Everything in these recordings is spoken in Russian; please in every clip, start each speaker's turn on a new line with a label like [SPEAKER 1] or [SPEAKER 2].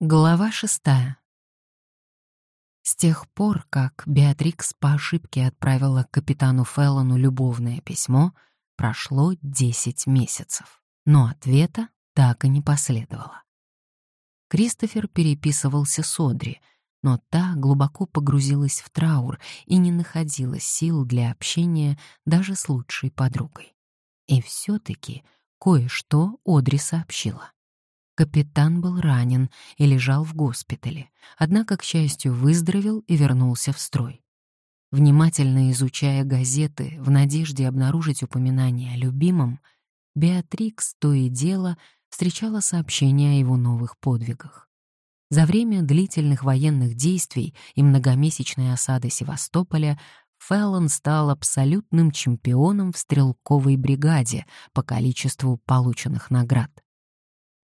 [SPEAKER 1] Глава шестая. С тех пор, как Беатрикс по ошибке отправила капитану Феллону любовное письмо, прошло десять месяцев, но ответа так и не последовало. Кристофер переписывался с Одри, но та глубоко погрузилась в траур и не находила сил для общения даже с лучшей подругой. И все-таки кое-что Одри сообщила. Капитан был ранен и лежал в госпитале, однако, к счастью, выздоровел и вернулся в строй. Внимательно изучая газеты в надежде обнаружить упоминание о любимом, Беатрикс то и дело встречала сообщения о его новых подвигах. За время длительных военных действий и многомесячной осады Севастополя Феллон стал абсолютным чемпионом в стрелковой бригаде по количеству полученных наград.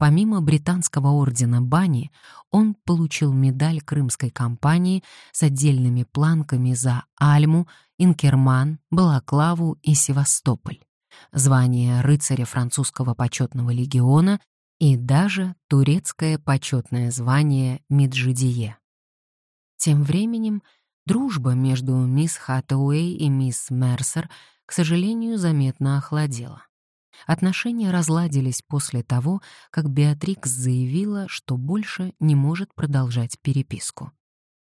[SPEAKER 1] Помимо британского ордена Бани, он получил медаль Крымской компании с отдельными планками за Альму, Инкерман, Балаклаву и Севастополь, звание рыцаря французского почетного легиона и даже турецкое почетное звание Меджидие. Тем временем дружба между мисс Хаттауэй и мисс Мерсер, к сожалению, заметно охладела. Отношения разладились после того, как Беатрикс заявила, что больше не может продолжать переписку.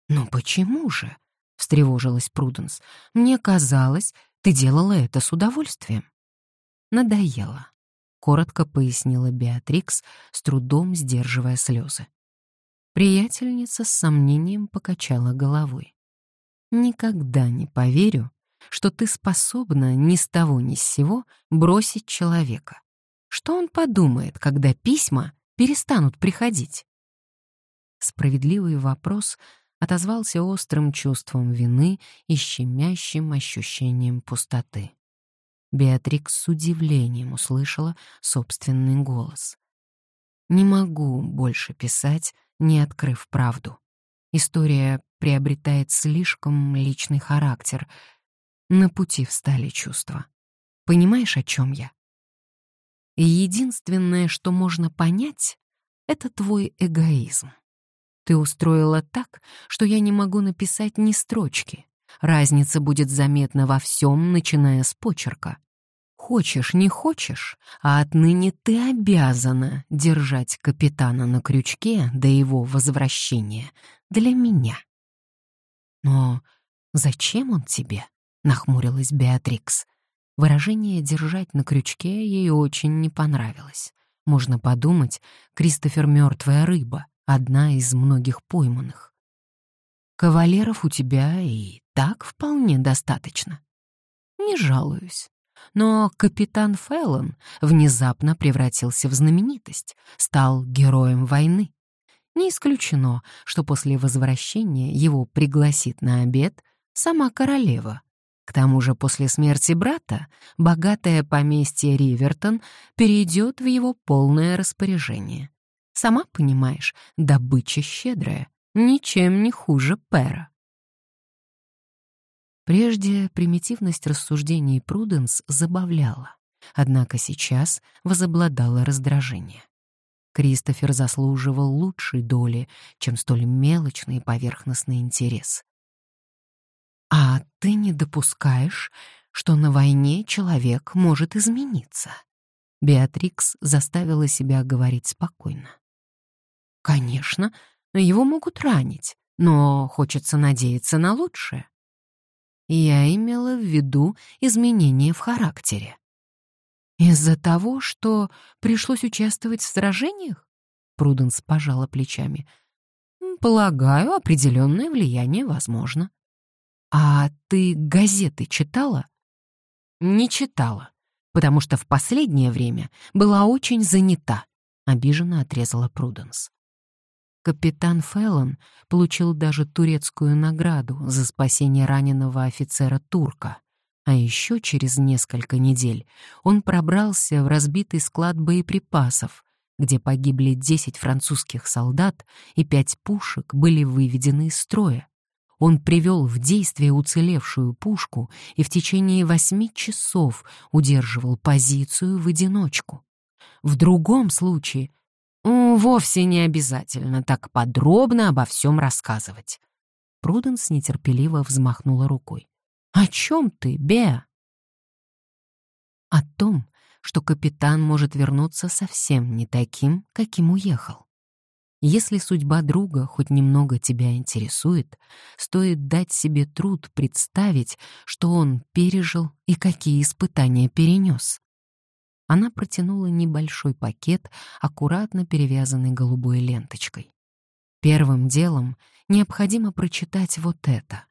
[SPEAKER 1] «Но почему же?» — встревожилась Пруденс. «Мне казалось, ты делала это с удовольствием». «Надоело», — коротко пояснила Беатрикс, с трудом сдерживая слезы. Приятельница с сомнением покачала головой. «Никогда не поверю, что ты способна ни с того ни с сего бросить человека. Что он подумает, когда письма перестанут приходить? Справедливый вопрос отозвался острым чувством вины и щемящим ощущением пустоты. Беатрикс с удивлением услышала собственный голос. «Не могу больше писать, не открыв правду. История приобретает слишком личный характер, на пути встали чувства. Понимаешь, о чем я? Единственное, что можно понять, это твой эгоизм. Ты устроила так, что я не могу написать ни строчки. Разница будет заметна во всем, начиная с почерка. Хочешь, не хочешь, а отныне ты обязана держать капитана на крючке до его возвращения для меня. Но зачем он тебе? Нахмурилась Беатрикс. Выражение «держать на крючке» ей очень не понравилось. Можно подумать, Кристофер — мертвая рыба, одна из многих пойманных. Кавалеров у тебя и так вполне достаточно. Не жалуюсь. Но капитан Феллон внезапно превратился в знаменитость, стал героем войны. Не исключено, что после возвращения его пригласит на обед сама королева, к тому же после смерти брата богатое поместье Ривертон перейдет в его полное распоряжение. Сама понимаешь, добыча щедрая, ничем не хуже пера. Прежде примитивность рассуждений Пруденс забавляла, однако сейчас возобладало раздражение. Кристофер заслуживал лучшей доли, чем столь мелочный и поверхностный интерес. А ты не допускаешь, что на войне человек может измениться. Беатрикс заставила себя говорить спокойно. Конечно, его могут ранить, но хочется надеяться на лучшее. Я имела в виду изменения в характере. Из-за того, что пришлось участвовать в сражениях? Пруденс пожала плечами. Полагаю, определенное влияние возможно. «А ты газеты читала?» «Не читала, потому что в последнее время была очень занята», — обиженно отрезала Пруденс. Капитан Феллон получил даже турецкую награду за спасение раненого офицера-турка, а еще через несколько недель он пробрался в разбитый склад боеприпасов, где погибли 10 французских солдат и пять пушек были выведены из строя он привел в действие уцелевшую пушку и в течение восьми часов удерживал позицию в одиночку. В другом случае Вовсе не обязательно так подробно обо всем рассказывать. Пруденс нетерпеливо взмахнула рукой. «О чем ты, Беа?» «О том, что капитан может вернуться совсем не таким, каким уехал. Если судьба друга хоть немного тебя интересует, стоит дать себе труд представить, что он пережил и какие испытания перенес. Она протянула небольшой пакет, аккуратно перевязанный голубой ленточкой. Первым делом необходимо прочитать вот это.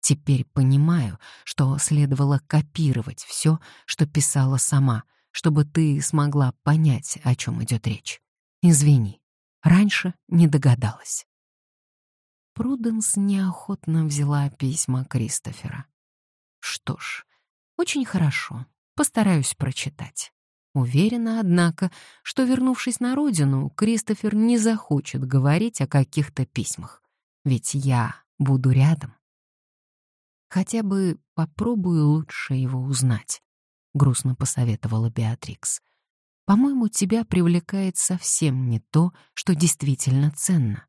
[SPEAKER 1] Теперь понимаю, что следовало копировать все, что писала сама, чтобы ты смогла понять, о чем идет речь. Извини, раньше не догадалась. Пруденс неохотно взяла письма Кристофера. Что ж, очень хорошо, постараюсь прочитать. Уверена, однако, что, вернувшись на родину, Кристофер не захочет говорить о каких-то письмах. Ведь я буду рядом. Хотя бы попробую лучше его узнать, — грустно посоветовала Беатрикс. По-моему, тебя привлекает совсем не то, что действительно ценно.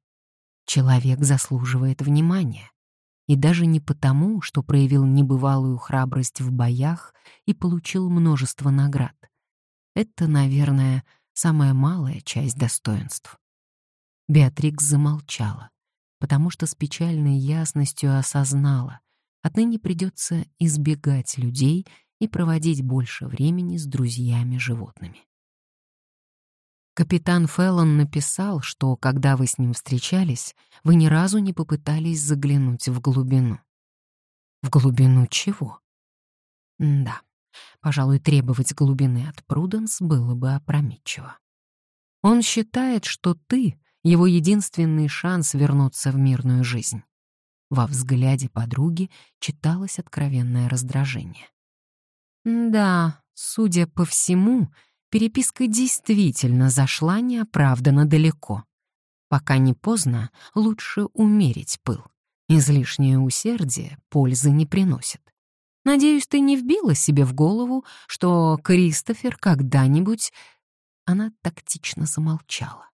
[SPEAKER 1] Человек заслуживает внимания. И даже не потому, что проявил небывалую храбрость в боях и получил множество наград. Это, наверное, самая малая часть достоинств. Беатрикс замолчала, потому что с печальной ясностью осознала, отныне придется избегать людей и проводить больше времени с друзьями-животными. Капитан Феллон написал, что, когда вы с ним встречались, вы ни разу не попытались заглянуть в глубину. В глубину чего? да, Пожалуй, требовать глубины от Пруденс было бы опрометчиво. Он считает, что ты — его единственный шанс вернуться в мирную жизнь. Во взгляде подруги читалось откровенное раздражение. Да, судя по всему, переписка действительно зашла неоправданно далеко. Пока не поздно, лучше умерить пыл. Излишнее усердие пользы не приносит. Надеюсь, ты не вбила себе в голову, что Кристофер когда-нибудь...» Она тактично замолчала.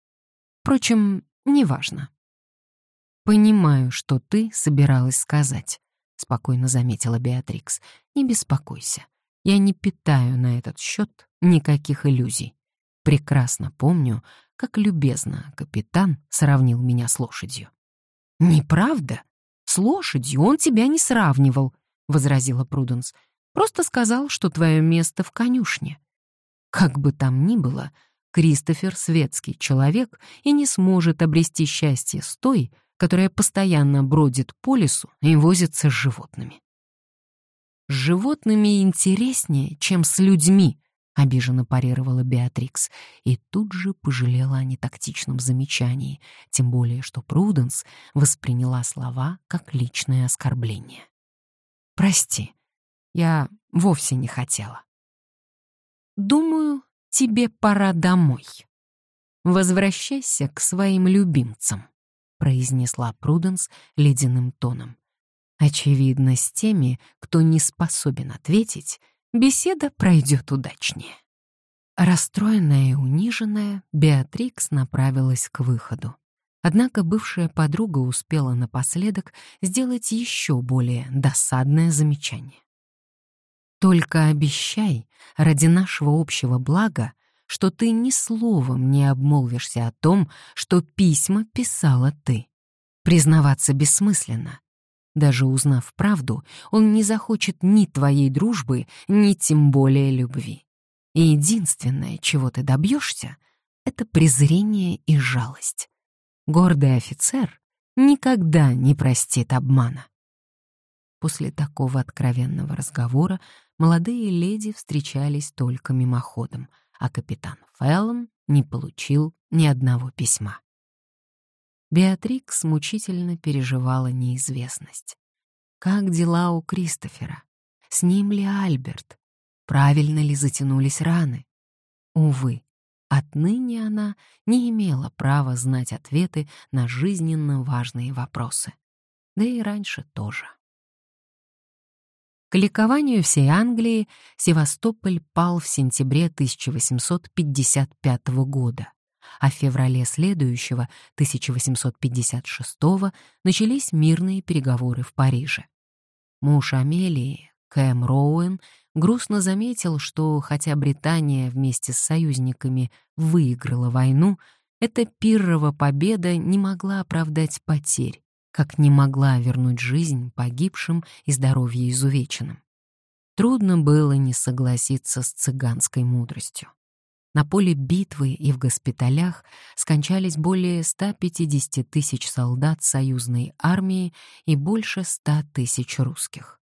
[SPEAKER 1] Впрочем, неважно. «Понимаю, что ты собиралась сказать», — спокойно заметила Беатрикс. «Не беспокойся. Я не питаю на этот счет никаких иллюзий. Прекрасно помню, как любезно капитан сравнил меня с лошадью». «Неправда? С лошадью он тебя не сравнивал», — возразила Пруденс. «Просто сказал, что твое место в конюшне». Как бы там ни было, Кристофер — светский человек и не сможет обрести счастье с той, которая постоянно бродит по лесу и возится с животными. «С животными интереснее, чем с людьми», — обиженно парировала Беатрикс, и тут же пожалела о нетактичном замечании, тем более что Пруденс восприняла слова как личное оскорбление. Прости, я вовсе не хотела. Думаю, тебе пора домой. Возвращайся к своим любимцам, произнесла Пруденс ледяным тоном. Очевидно, с теми, кто не способен ответить, беседа пройдет удачнее. Расстроенная и униженная, Беатрикс направилась к выходу. Однако бывшая подруга успела напоследок сделать еще более досадное замечание. «Только обещай, ради нашего общего блага, что ты ни словом не обмолвишься о том, что письма писала ты. Признаваться бессмысленно. Даже узнав правду, он не захочет ни твоей дружбы, ни тем более любви. И единственное, чего ты добьешься, это презрение и жалость. Гордый офицер никогда не простит обмана. После такого откровенного разговора молодые леди встречались только мимоходом, а капитан Феллон не получил ни одного письма. Беатрикс мучительно переживала неизвестность. Как дела у Кристофера? С ним ли Альберт? Правильно ли затянулись раны? Увы, Отныне она не имела права знать ответы на жизненно важные вопросы. Да и раньше тоже. К ликованию всей Англии Севастополь пал в сентябре 1855 года, а в феврале следующего, 1856 начались мирные переговоры в Париже. Муж Амелии, Кэм Роуэн, грустно заметил, что хотя Британия вместе с союзниками выиграла войну, эта пиррова победа не могла оправдать потерь, как не могла вернуть жизнь погибшим и здоровье изувеченным. Трудно было не согласиться с цыганской мудростью. На поле битвы и в госпиталях скончались более 150 тысяч солдат союзной армии и больше 100 тысяч русских.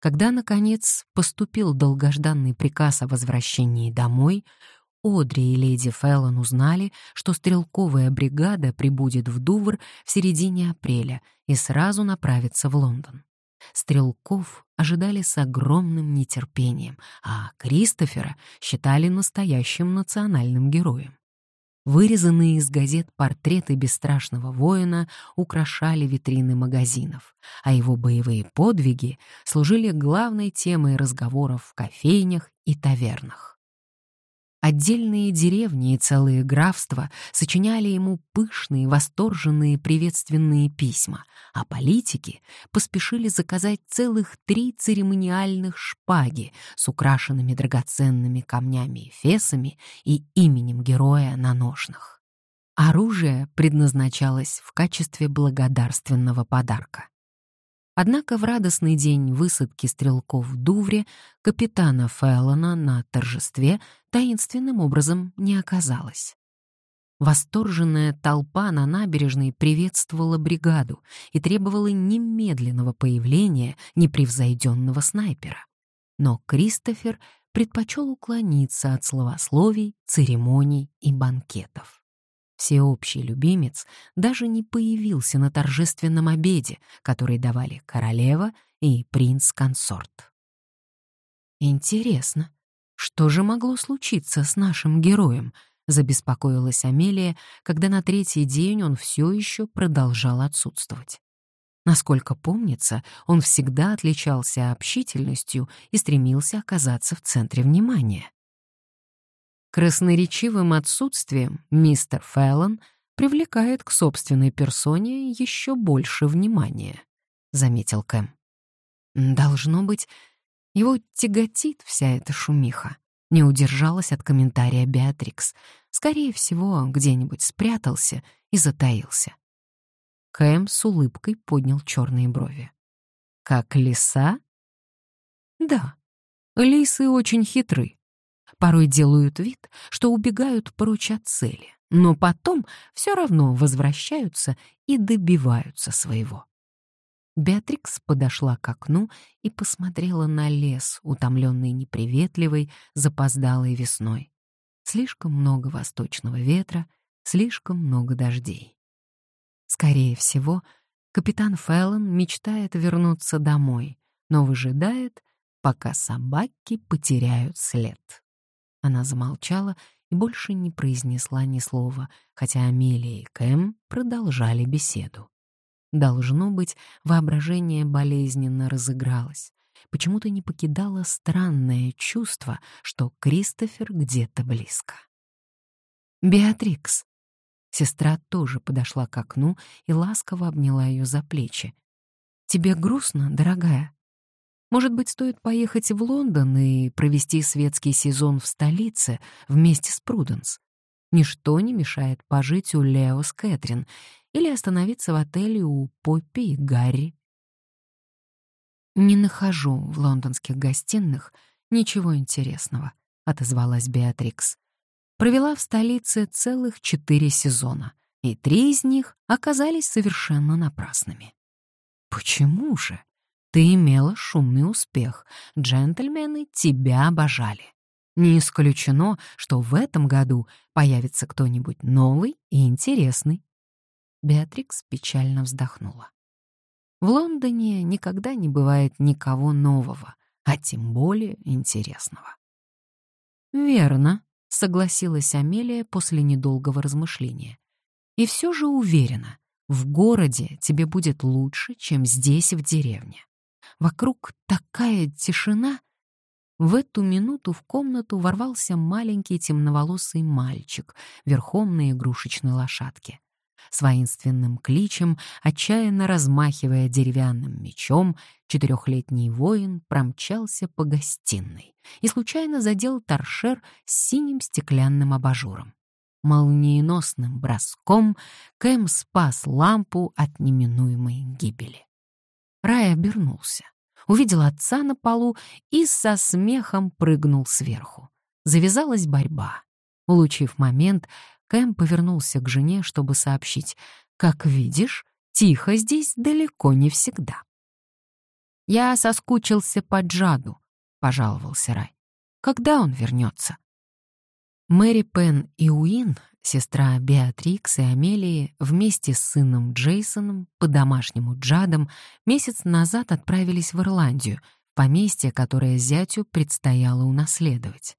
[SPEAKER 1] Когда, наконец, поступил долгожданный приказ о возвращении домой, Одри и леди Феллон узнали, что стрелковая бригада прибудет в Дувр в середине апреля и сразу направится в Лондон. Стрелков ожидали с огромным нетерпением, а Кристофера считали настоящим национальным героем. Вырезанные из газет портреты бесстрашного воина украшали витрины магазинов, а его боевые подвиги служили главной темой разговоров в кофейнях и тавернах. Отдельные деревни и целые графства сочиняли ему пышные, восторженные приветственные письма, а политики поспешили заказать целых три церемониальных шпаги с украшенными драгоценными камнями и фесами и именем героя на ножнах. Оружие предназначалось в качестве благодарственного подарка. Однако в радостный день высадки стрелков в Дувре капитана Феллона на торжестве таинственным образом не оказалось. Восторженная толпа на набережной приветствовала бригаду и требовала немедленного появления непревзойденного снайпера. Но Кристофер предпочел уклониться от словословий, церемоний и банкетов. Всеобщий любимец даже не появился на торжественном обеде, который давали королева и принц-консорт. «Интересно, что же могло случиться с нашим героем?» — забеспокоилась Амелия, когда на третий день он все еще продолжал отсутствовать. Насколько помнится, он всегда отличался общительностью и стремился оказаться в центре внимания. Красноречивым отсутствием мистер Феллон привлекает к собственной персоне еще больше внимания, заметил Кэм. Должно быть, его тяготит вся эта шумиха. Не удержалась от комментария Беатрикс. Скорее всего, где-нибудь спрятался и затаился. Кэм с улыбкой поднял черные брови. «Как лиса?» «Да, лисы очень хитры порой делают вид, что убегают прочь от цели, но потом все равно возвращаются и добиваются своего. Беатрикс подошла к окну и посмотрела на лес, утомленный неприветливой, запоздалой весной. Слишком много восточного ветра, слишком много дождей. Скорее всего, капитан Феллон мечтает вернуться домой, но выжидает, пока собаки потеряют след. Она замолчала и больше не произнесла ни слова, хотя Амелия и Кэм продолжали беседу. Должно быть, воображение болезненно разыгралось. Почему-то не покидало странное чувство, что Кристофер где-то близко. «Беатрикс!» Сестра тоже подошла к окну и ласково обняла ее за плечи. «Тебе грустно, дорогая?» Может быть, стоит поехать в Лондон и провести светский сезон в столице вместе с Пруденс. Ничто не мешает пожить у Лео с Кэтрин или остановиться в отеле у Поппи и Гарри. «Не нахожу в лондонских гостиных ничего интересного», — отозвалась Беатрикс. Провела в столице целых четыре сезона, и три из них оказались совершенно напрасными. «Почему же?» Ты имела шумный успех. Джентльмены тебя обожали. Не исключено, что в этом году появится кто-нибудь новый и интересный. Беатрикс печально вздохнула. В Лондоне никогда не бывает никого нового, а тем более интересного. «Верно», — согласилась Амелия после недолгого размышления. «И все же уверена, в городе тебе будет лучше, чем здесь, в деревне. Вокруг такая тишина. В эту минуту в комнату ворвался маленький темноволосый мальчик верхом на игрушечной лошадке. С воинственным кличем, отчаянно размахивая деревянным мечом, четырехлетний воин промчался по гостиной и случайно задел торшер с синим стеклянным абажуром. Молниеносным броском Кэм спас лампу от неминуемой гибели. Рай обернулся, увидел отца на полу и со смехом прыгнул сверху. Завязалась борьба. Улучив момент, Кэм повернулся к жене, чтобы сообщить. «Как видишь, тихо здесь далеко не всегда». «Я соскучился по Джаду», — пожаловался Рай. «Когда он вернется?» Мэри Пен и Уин, сестра Беатрикс и Амелии, вместе с сыном Джейсоном, по-домашнему Джадом, месяц назад отправились в Ирландию, поместье, которое зятю предстояло унаследовать.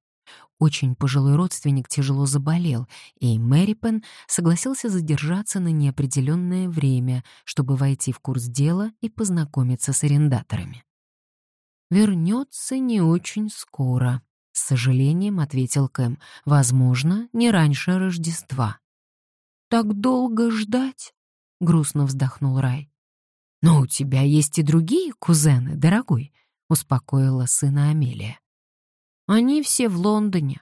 [SPEAKER 1] Очень пожилой родственник тяжело заболел, и Мэри Пен согласился задержаться на неопределенное время, чтобы войти в курс дела и познакомиться с арендаторами. «Вернется не очень скоро», — с сожалением ответил Кэм. «Возможно, не раньше Рождества». «Так долго ждать?» — грустно вздохнул Рай. «Но у тебя есть и другие кузены, дорогой», — успокоила сына Амелия. Они все в Лондоне.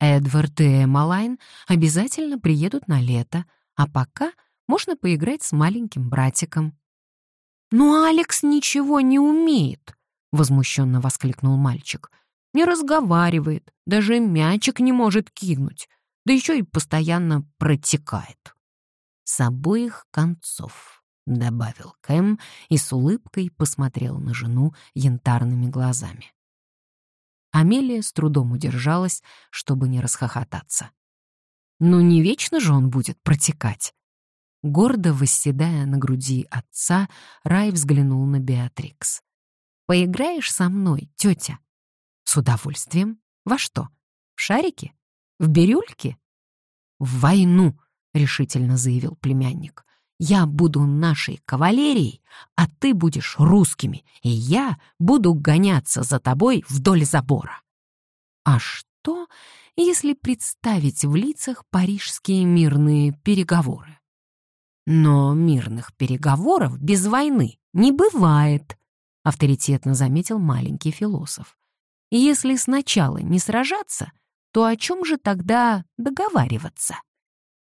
[SPEAKER 1] Эдвард и Эмалайн обязательно приедут на лето, а пока можно поиграть с маленьким братиком. «Но Алекс ничего не умеет!» — возмущенно воскликнул мальчик. «Не разговаривает, даже мячик не может кинуть, да еще и постоянно протекает». «С обоих концов», — добавил Кэм и с улыбкой посмотрел на жену янтарными глазами. Амелия с трудом удержалась, чтобы не расхохотаться. «Ну не вечно же он будет протекать!» Гордо восседая на груди отца, Рай взглянул на Беатрикс. «Поиграешь со мной, тетя?» «С удовольствием. Во что? В шарики? В бирюльки?» «В войну!» — решительно заявил племянник. Я буду нашей кавалерией, а ты будешь русскими, и я буду гоняться за тобой вдоль забора. А что, если представить в лицах парижские мирные переговоры? Но мирных переговоров без войны не бывает, авторитетно заметил маленький философ. Если сначала не сражаться, то о чем же тогда договариваться?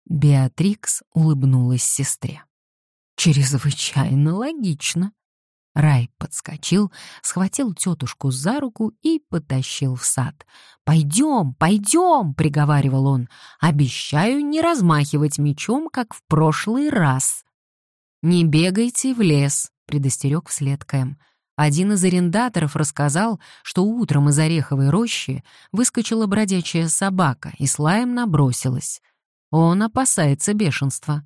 [SPEAKER 1] Беатрикс улыбнулась сестре. «Чрезвычайно логично». Рай подскочил, схватил тетушку за руку и потащил в сад. «Пойдем, пойдем!» — приговаривал он. «Обещаю не размахивать мечом, как в прошлый раз». «Не бегайте в лес», — предостерег вслед Кэм. Один из арендаторов рассказал, что утром из ореховой рощи выскочила бродячая собака и с лаем набросилась. Он опасается бешенства.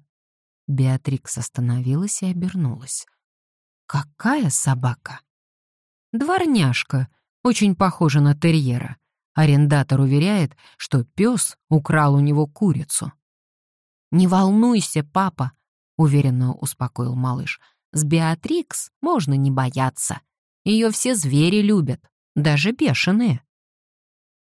[SPEAKER 1] Беатрикс остановилась и обернулась. «Какая собака?» «Дворняжка, очень похожа на терьера. Арендатор уверяет, что пес украл у него курицу». «Не волнуйся, папа», — уверенно успокоил малыш. «С Беатрикс можно не бояться. Ее все звери любят, даже бешеные».